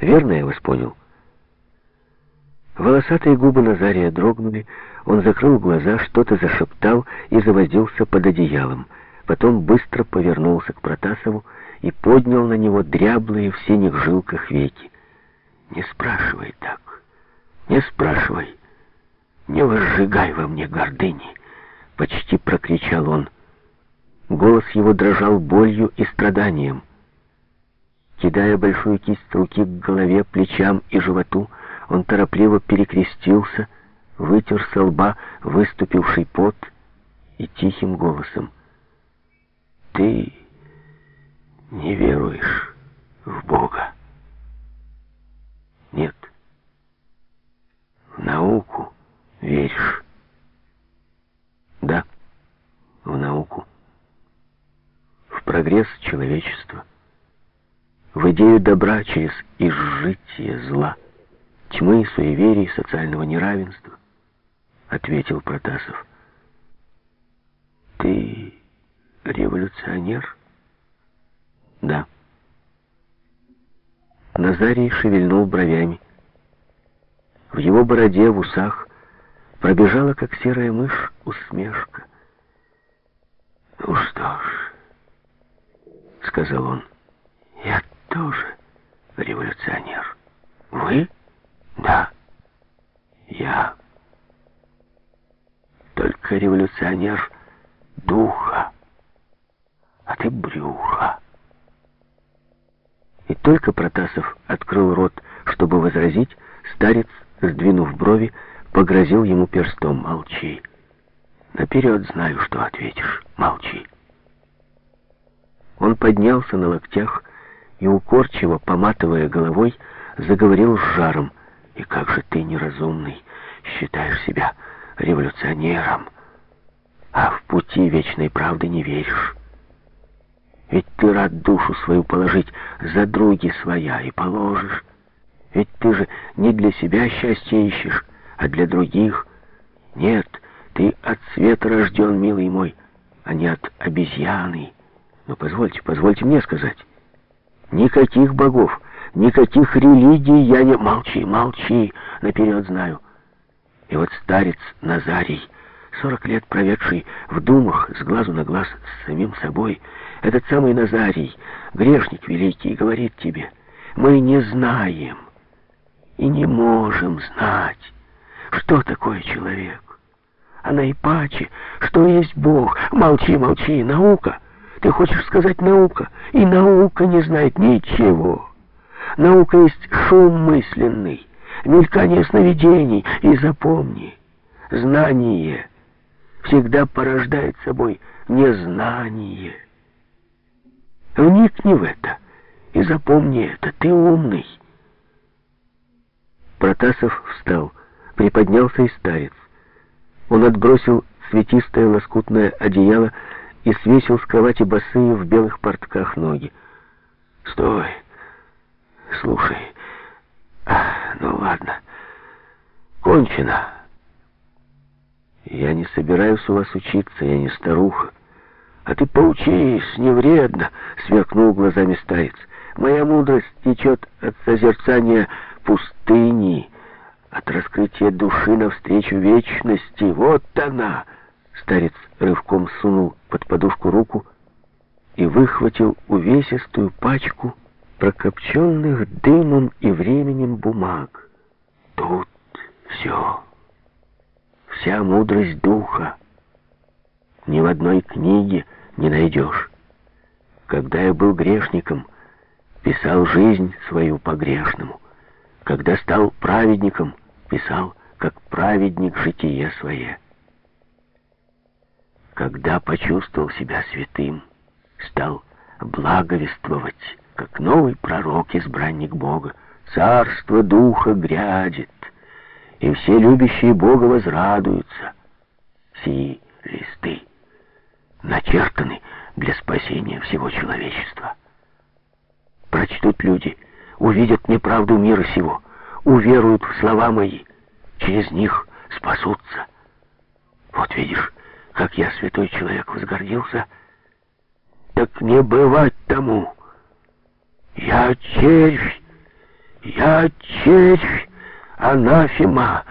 Верно я вас понял?» Волосатые губы Назария дрогнули, он закрыл глаза, что-то зашептал и завозился под одеялом. Потом быстро повернулся к Протасову и поднял на него дряблые в синих жилках веки. «Не спрашивай так, не спрашивай, не возжигай во мне гордыни!» — почти прокричал он. Голос его дрожал болью и страданием. Кидая большую кисть руки к голове, плечам и животу, он торопливо перекрестился, вытер со лба выступивший пот и тихим голосом. «Ты не веруешь в Бога?» «Нет. В науку веришь?» «Да, в науку. В прогресс человечества» в идею добра через изжитие зла, тьмы, суеверий, социального неравенства, ответил Протасов. Ты революционер? Да. Назарий шевельнул бровями. В его бороде, в усах, пробежала, как серая мышь, усмешка. «Ну что ж», — сказал он, — «я тоже революционер. Вы? Да. Я. Только революционер духа, а ты брюха. И только Протасов открыл рот, чтобы возразить, старец, сдвинув брови, погрозил ему перстом. «Молчи. Наперед знаю, что ответишь. Молчи». Он поднялся на локтях, и укорчиво, поматывая головой, заговорил с жаром. «И как же ты, неразумный, считаешь себя революционером, а в пути вечной правды не веришь? Ведь ты рад душу свою положить за други своя и положишь. Ведь ты же не для себя счастье ищешь, а для других. Нет, ты от света рожден, милый мой, а не от обезьяны. Но позвольте, позвольте мне сказать». Никаких богов, никаких религий я не... Молчи, молчи, наперед знаю. И вот старец Назарий, сорок лет проведший в думах с глазу на глаз с самим собой, этот самый Назарий, грешник великий, говорит тебе, мы не знаем и не можем знать, что такое человек. А наипаче, что есть Бог. Молчи, молчи, наука — ты хочешь сказать наука? И наука не знает ничего. Наука есть шум мысленный, мелькание сновидений. И запомни, знание всегда порождает собой незнание. Вникни в это и запомни это. Ты умный. Протасов встал, приподнялся и старец. Он отбросил цветистое лоскутное одеяло и свесил с кровати босые в белых портках ноги. «Стой! Слушай. Ну ладно. Кончено. Я не собираюсь у вас учиться, я не старуха. А ты поучись, не вредно!» — сверкнул глазами старец. «Моя мудрость течет от созерцания пустыни, от раскрытия души навстречу вечности. Вот она!» Старец рывком сунул под подушку руку и выхватил увесистую пачку прокопченных дымом и временем бумаг. Тут все, вся мудрость духа. Ни в одной книге не найдешь. Когда я был грешником, писал жизнь свою по-грешному. Когда стал праведником, писал, как праведник, житие свое. Когда почувствовал себя святым, стал благовествовать, как новый пророк, избранник Бога. Царство Духа грядет, и все любящие Бога возрадуются. Сии листы начертаны для спасения всего человечества. Прочтут люди, увидят неправду мира сего, уверуют в слова мои, через них спасутся. Вот видишь, как я, святой человек, возгордился, так не бывать тому. Я червь Я червь, анафема,